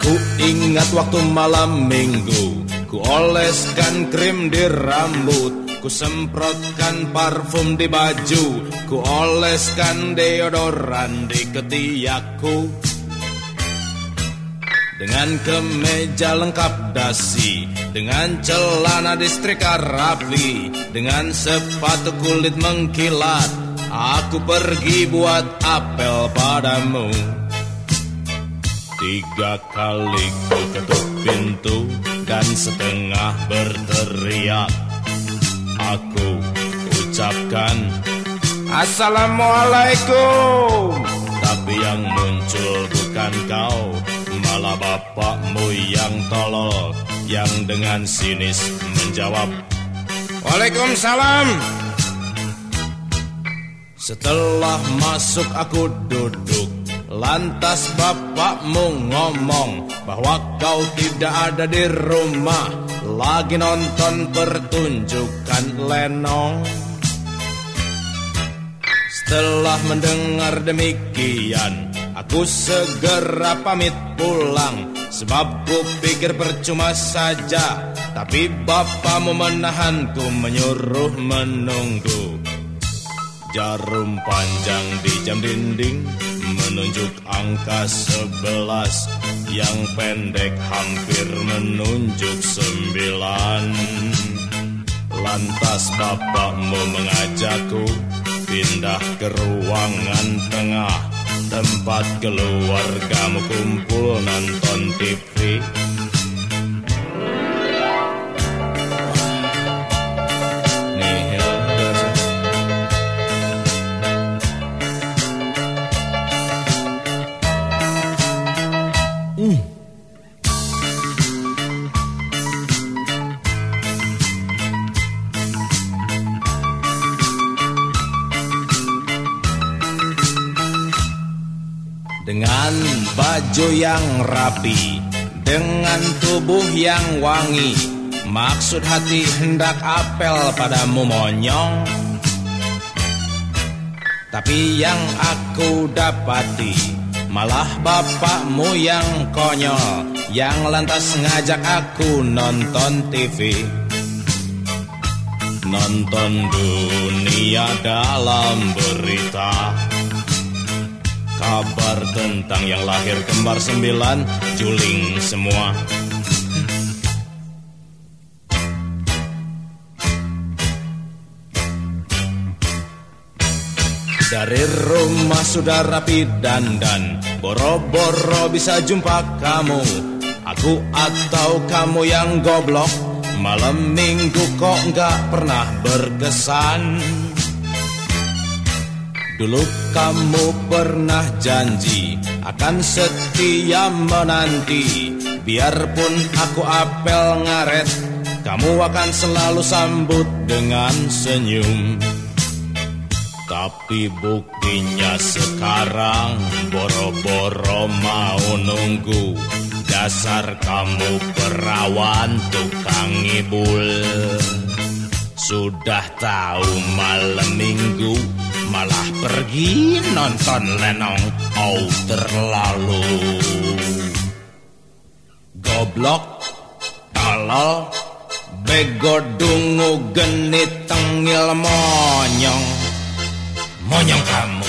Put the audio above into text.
Ku ingat waktu malam minggu Ku oleskan krim di rambut Ku semprotkan parfum di baju Ku oleskan deodoran di ketiakku. Dengan kemeja lengkap dasi Dengan celana distrika rapi Dengan sepatu kulit mengkilat Aku pergi buat apel padamu Tiga kali ku ketuk pintu Dan setengah berteriak. Aku ucapkan Assalamualaikum. Tapi yang muncul bukan kau Malah bapakmu yang tolol Yang dengan sinis menjawab. Waalaikumsalam. Setelah masuk aku duduk Lantas bapakmu ngomong Bahwa kau tidak ada di rumah. Lagi nonton pertunjukan lenong. Setelah mendengar demikian Aku segera pamit pulang. Sebab ku pikir percuma saja. Tapi bapakmu menahanku menyuruh menunggu. Jarum panjang di jam dinding Menunjuk angka sebelas. Yang pendek hampir menunjuk sembilan. Lantas bapakmu mengajakku Pindah ke ruangan tengah. Tempat keluargamu kumpul nonton TV Dengan baju yang rapi Dengan tubuh yang wangi Maksud hati hendak apel padamu monyong. Tapi yang aku dapati Malah bapakmu yang konyol Yang lantas ngajak aku nonton TV Nonton dunia dalam berita Kabar tentang yang lahir kembar sembilan Juling semua. Dari rumah sudah rapi dandan Boro-boro bisa jumpa kamu. Aku atau kamu yang goblok Malam minggu kok nggak pernah berkesan Dulu kamu pernah janji akan setia menanti. Biarpun aku apel ngaret Kamu akan selalu sambut dengan senyum. Tapi buktinya sekarang Boro-boro mau nunggu. Dasar kamu perawan tukang ibul Sudah tahu malam minggu Malah pergi nonton lenong Oh terlalu. Goblok Tolol Bego dungu genit tengil monyong. Monyong kamu